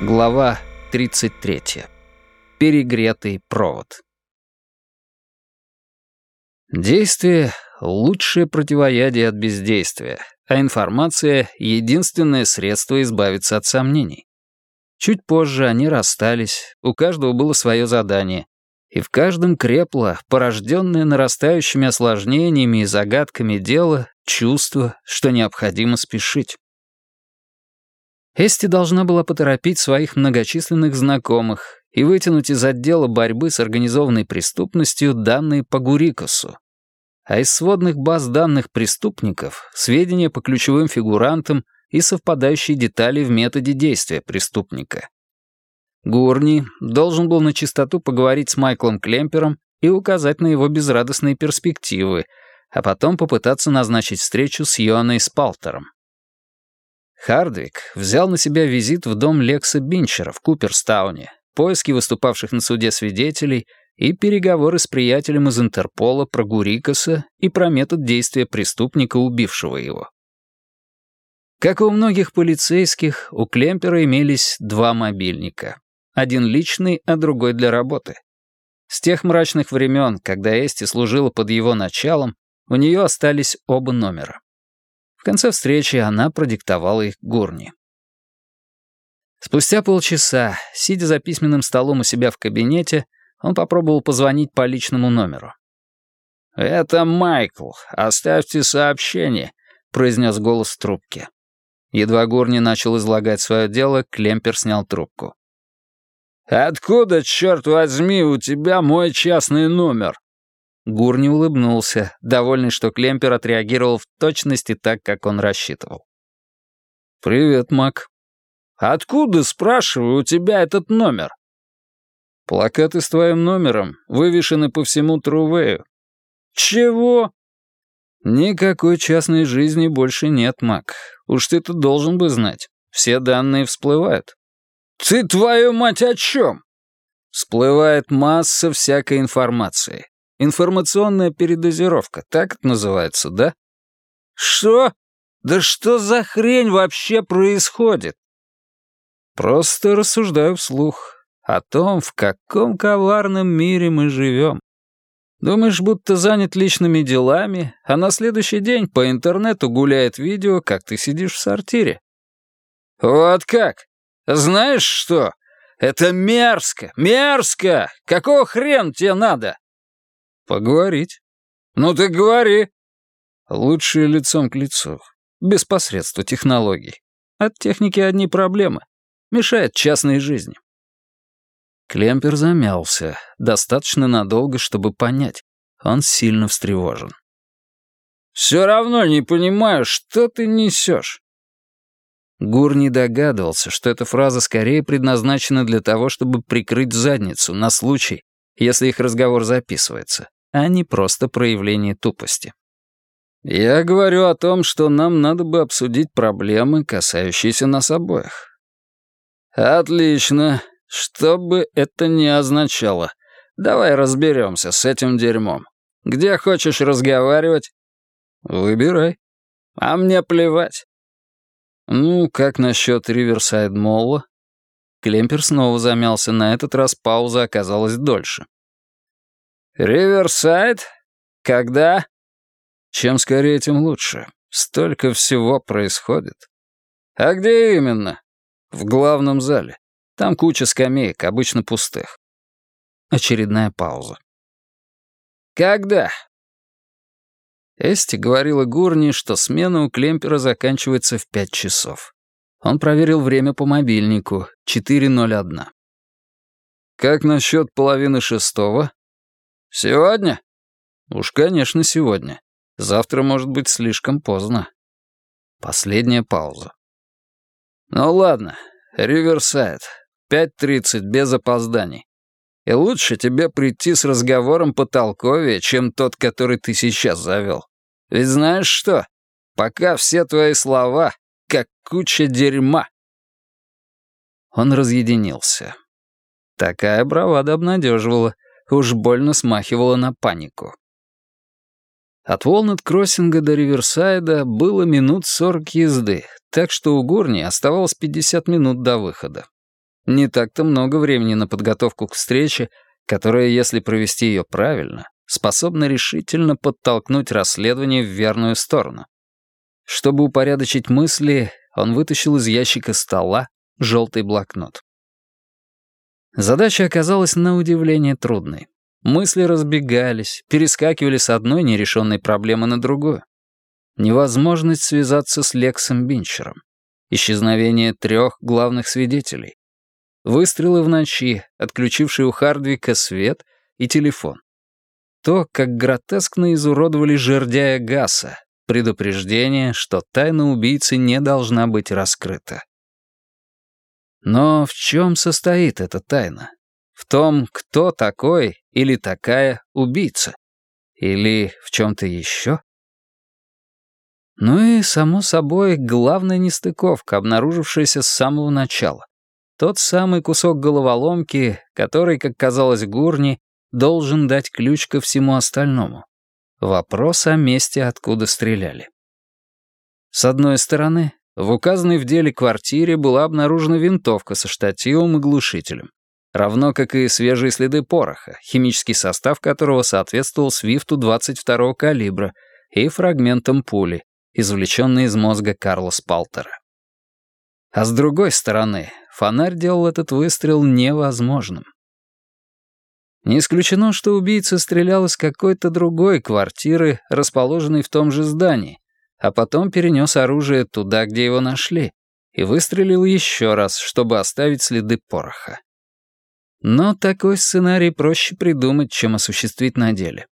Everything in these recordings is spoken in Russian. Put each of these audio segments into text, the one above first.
Глава 33. Перегретый провод. Действие — лучшее противоядие от бездействия, а информация — единственное средство избавиться от сомнений. Чуть позже они расстались, у каждого было свое задание, и в каждом крепло, порожденное нарастающими осложнениями и загадками дело, чувство, что необходимо спешить. Эсти должна была поторопить своих многочисленных знакомых и вытянуть из отдела борьбы с организованной преступностью данные по Гурикосу. А из сводных баз данных преступников — сведения по ключевым фигурантам и совпадающие детали в методе действия преступника. Гурни должен был на чистоту поговорить с Майклом Клемпером и указать на его безрадостные перспективы, а потом попытаться назначить встречу с Йоанной Спалтером. Хардвик взял на себя визит в дом Лекса Бинчера в Куперстауне, поиски выступавших на суде свидетелей и переговоры с приятелем из Интерпола про Гурикаса и про метод действия преступника, убившего его. Как и у многих полицейских, у Клемпера имелись два мобильника. Один личный, а другой для работы. С тех мрачных времен, когда Эсти служила под его началом, у нее остались оба номера. В конце встречи она продиктовала их Гурни. Спустя полчаса, сидя за письменным столом у себя в кабинете, он попробовал позвонить по личному номеру. «Это Майкл. Оставьте сообщение», — произнес голос в трубке. Едва Гурни начал излагать свое дело, Клемпер снял трубку. «Откуда, черт возьми, у тебя мой частный номер?» Гурни улыбнулся, довольный, что Клемпер отреагировал в точности так, как он рассчитывал. «Привет, Мак». «Откуда, спрашиваю, у тебя этот номер?» «Плакаты с твоим номером вывешены по всему Трувею». «Чего?» «Никакой частной жизни больше нет, Мак. Уж ты-то должен бы знать. Все данные всплывают». «Ты, твою мать, о чем?» Всплывает масса всякой информации. Информационная передозировка, так это называется, да? Что? Да что за хрень вообще происходит? Просто рассуждаю вслух о том, в каком коварном мире мы живем. Думаешь, будто занят личными делами, а на следующий день по интернету гуляет видео, как ты сидишь в сортире. Вот как? Знаешь что? Это мерзко, мерзко! Какого хрен тебе надо? Поговорить. Ну ты говори. Лучше лицом к лицу, без посредства технологий. От техники одни проблемы. Мешает частной жизни. Клемпер замялся, достаточно надолго, чтобы понять. Он сильно встревожен. «Все равно не понимаю, что ты несешь». Гур не догадывался, что эта фраза скорее предназначена для того, чтобы прикрыть задницу на случай, если их разговор записывается а не просто проявление тупости. Я говорю о том, что нам надо бы обсудить проблемы, касающиеся нас обоих. Отлично. Что бы это ни означало. Давай разберемся с этим дерьмом. Где хочешь разговаривать? Выбирай. А мне плевать. Ну, как насчет Риверсайд Молла? Клемпер снова замялся, на этот раз пауза оказалась дольше. «Риверсайд? Когда?» «Чем скорее, тем лучше. Столько всего происходит». «А где именно?» «В главном зале. Там куча скамеек, обычно пустых». Очередная пауза. «Когда?» Эсти говорила Гурни, что смена у Клемпера заканчивается в пять часов. Он проверил время по мобильнику — 4.01. «Как насчет половины шестого?» «Сегодня?» «Уж, конечно, сегодня. Завтра может быть слишком поздно». Последняя пауза. «Ну ладно, Риверсайд. 5.30 без опозданий. И лучше тебе прийти с разговором потолковее, чем тот, который ты сейчас завел. Ведь знаешь что? Пока все твои слова как куча дерьма». Он разъединился. Такая бравада обнадеживала уж больно смахивало на панику. От Волнет-Кроссинга до Риверсайда было минут сорок езды, так что у Гурни оставалось 50 минут до выхода. Не так-то много времени на подготовку к встрече, которая, если провести ее правильно, способна решительно подтолкнуть расследование в верную сторону. Чтобы упорядочить мысли, он вытащил из ящика стола желтый блокнот. Задача оказалась на удивление трудной. Мысли разбегались, перескакивали с одной нерешенной проблемы на другую. Невозможность связаться с Лексом Бинчером. Исчезновение трех главных свидетелей. Выстрелы в ночи, отключившие у Хардвика свет и телефон. То, как гротескно изуродовали жердяя Гаса, предупреждение, что тайна убийцы не должна быть раскрыта. Но в чем состоит эта тайна? В том, кто такой или такая убийца? Или в чем-то еще? Ну и, само собой, главная нестыковка, обнаружившаяся с самого начала. Тот самый кусок головоломки, который, как казалось Гурни, должен дать ключ ко всему остальному. Вопрос о месте, откуда стреляли. С одной стороны, в указанной в деле квартире была обнаружена винтовка со штативом и глушителем, равно как и свежие следы пороха, химический состав которого соответствовал свифту 22-го калибра и фрагментам пули, извлеченной из мозга Карла Спалтера. А с другой стороны, фонарь делал этот выстрел невозможным. Не исключено, что убийца стрелял из какой-то другой квартиры, расположенной в том же здании, а потом перенес оружие туда, где его нашли, и выстрелил еще раз, чтобы оставить следы пороха. Но такой сценарий проще придумать, чем осуществить на деле.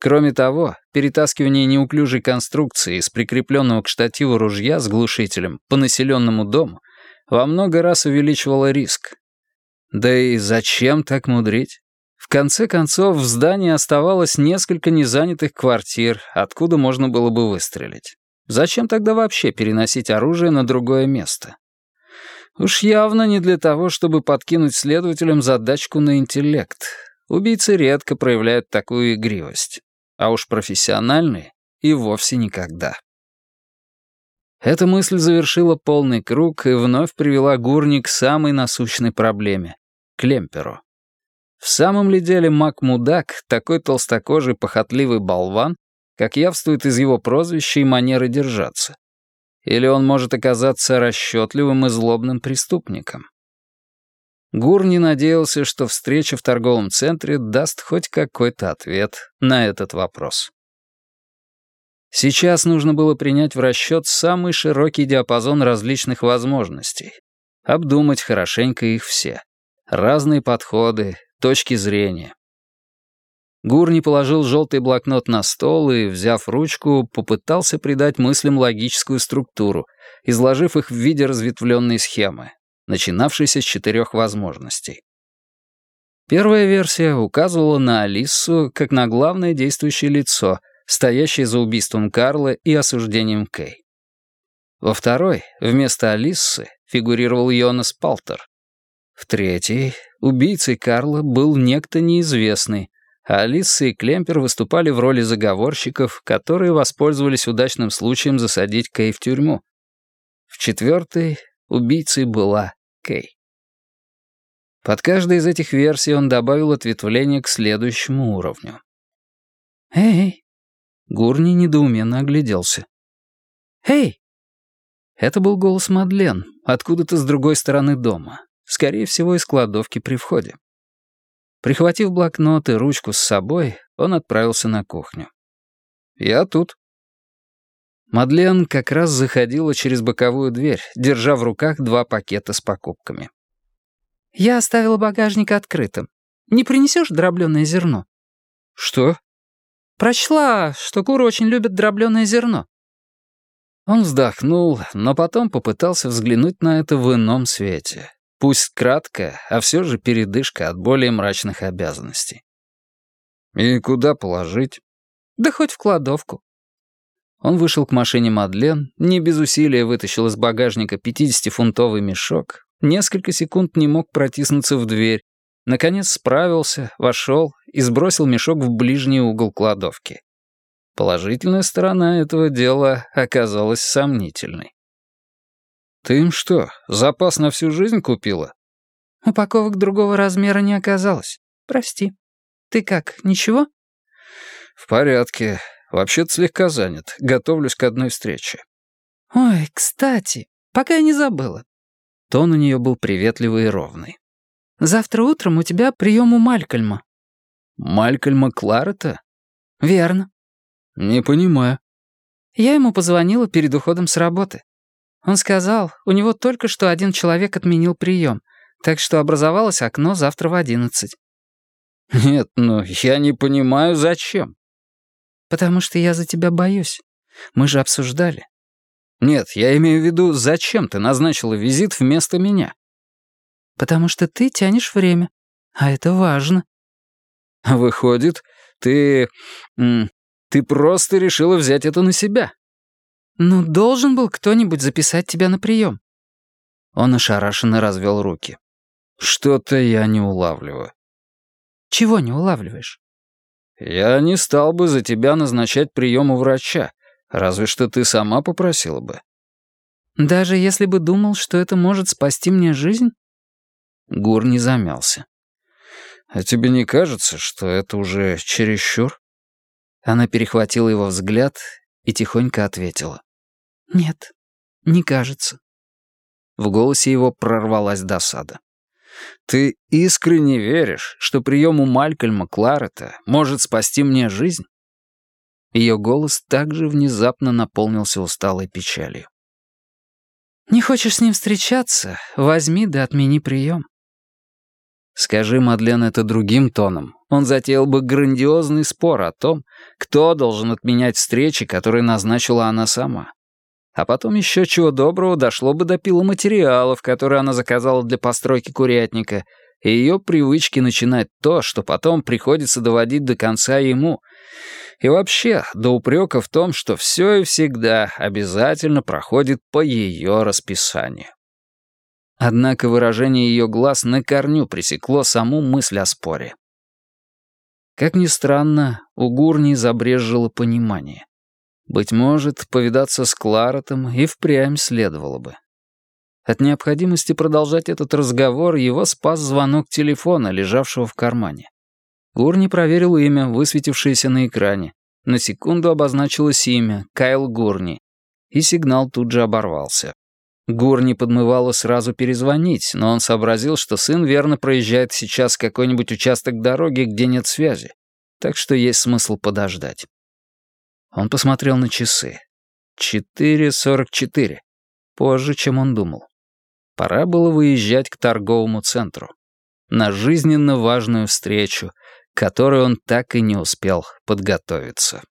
Кроме того, перетаскивание неуклюжей конструкции из прикрепленного к штативу ружья с глушителем по населенному дому во много раз увеличивало риск. Да и зачем так мудрить? В конце концов, в здании оставалось несколько незанятых квартир, откуда можно было бы выстрелить. Зачем тогда вообще переносить оружие на другое место? Уж явно не для того, чтобы подкинуть следователям задачку на интеллект. Убийцы редко проявляют такую игривость а уж профессиональные и вовсе никогда. Эта мысль завершила полный круг и вновь привела Гурни к самой насущной проблеме — Клемперу. В самом ли деле Мак-мудак такой толстокожий похотливый болван, как явствует из его прозвища и манеры держаться? Или он может оказаться расчетливым и злобным преступником? Гурни надеялся, что встреча в торговом центре даст хоть какой-то ответ на этот вопрос. Сейчас нужно было принять в расчет самый широкий диапазон различных возможностей, обдумать хорошенько их все. Разные подходы, точки зрения. Гурни положил желтый блокнот на стол и, взяв ручку, попытался придать мыслям логическую структуру, изложив их в виде разветвленной схемы, начинавшийся с четырех возможностей. Первая версия указывала на Алису как на главное действующее лицо, стоящее за убийством Карла и осуждением Кей. Во второй, вместо Алисы, фигурировал Йонас Палтер. В третьей, убийцей Карла был некто неизвестный, а Алиса и Клемпер выступали в роли заговорщиков, которые воспользовались удачным случаем засадить Кей в тюрьму. В четвертой, убийцей была Кей. Под каждой из этих версий он добавил ответвление к следующему уровню. «Эй!» Гурни недоуменно огляделся. «Эй!» Это был голос Мадлен, откуда-то с другой стороны дома, скорее всего, из кладовки при входе. Прихватив блокнот и ручку с собой, он отправился на кухню. «Я тут», Мадлен как раз заходила через боковую дверь, держа в руках два пакета с покупками. «Я оставила багажник открытым. Не принесешь дробленое зерно?» «Что?» «Прочла, что куры очень любят дробленое зерно». Он вздохнул, но потом попытался взглянуть на это в ином свете. Пусть кратко, а все же передышка от более мрачных обязанностей. «И куда положить?» «Да хоть в кладовку. Он вышел к машине Мадлен, не без усилия вытащил из багажника 50-фунтовый мешок, несколько секунд не мог протиснуться в дверь, наконец справился, вошел и сбросил мешок в ближний угол кладовки. Положительная сторона этого дела оказалась сомнительной. «Ты им что, запас на всю жизнь купила?» «Упаковок другого размера не оказалось. Прости. Ты как, ничего?» «В порядке. Вообще-то слегка занят. Готовлюсь к одной встрече». «Ой, кстати, пока я не забыла». Тон у нее был приветливый и ровный. «Завтра утром у тебя прием у Малькольма». «Малькольма Кларета?» «Верно». «Не понимаю». Я ему позвонила перед уходом с работы. Он сказал, у него только что один человек отменил прием, так что образовалось окно завтра в одиннадцать. «Нет, ну, я не понимаю, зачем». «Потому что я за тебя боюсь. Мы же обсуждали». «Нет, я имею в виду, зачем ты назначила визит вместо меня?» «Потому что ты тянешь время, а это важно». «Выходит, ты... ты просто решила взять это на себя». «Ну, должен был кто-нибудь записать тебя на прием». Он ошарашенно развел руки. «Что-то я не улавливаю». Чего не улавливаешь? Я не стал бы за тебя назначать прием у врача, разве что ты сама попросила бы. Даже если бы думал, что это может спасти мне жизнь? Гур не замялся. А тебе не кажется, что это уже чересчур? Она перехватила его взгляд и тихонько ответила. «Нет, не кажется». В голосе его прорвалась досада. Ты искренне веришь, что прием у Малькольма Кларета может спасти мне жизнь?» Ее голос также внезапно наполнился усталой печалью. «Не хочешь с ним встречаться? Возьми да отмени прием». Скажи Мадлен это другим тоном. Он затеял бы грандиозный спор о том, кто должен отменять встречи, которые назначила она сама. А потом еще чего доброго дошло бы до пиломатериалов, которые она заказала для постройки курятника, и ее привычки начинать то, что потом приходится доводить до конца ему. И вообще, до упрека в том, что все и всегда обязательно проходит по ее расписанию. Однако выражение ее глаз на корню пресекло саму мысль о споре. Как ни странно, у Гурни забрежило понимание. Быть может, повидаться с Кларетом и впрямь следовало бы. От необходимости продолжать этот разговор его спас звонок телефона, лежавшего в кармане. Гурни проверил имя, высветившееся на экране. На секунду обозначилось имя — Кайл Гурни. И сигнал тут же оборвался. Гурни подмывало сразу перезвонить, но он сообразил, что сын верно проезжает сейчас какой-нибудь участок дороги, где нет связи. Так что есть смысл подождать. Он посмотрел на часы. Четыре сорок четыре. Позже, чем он думал. Пора было выезжать к торговому центру. На жизненно важную встречу, к которой он так и не успел подготовиться.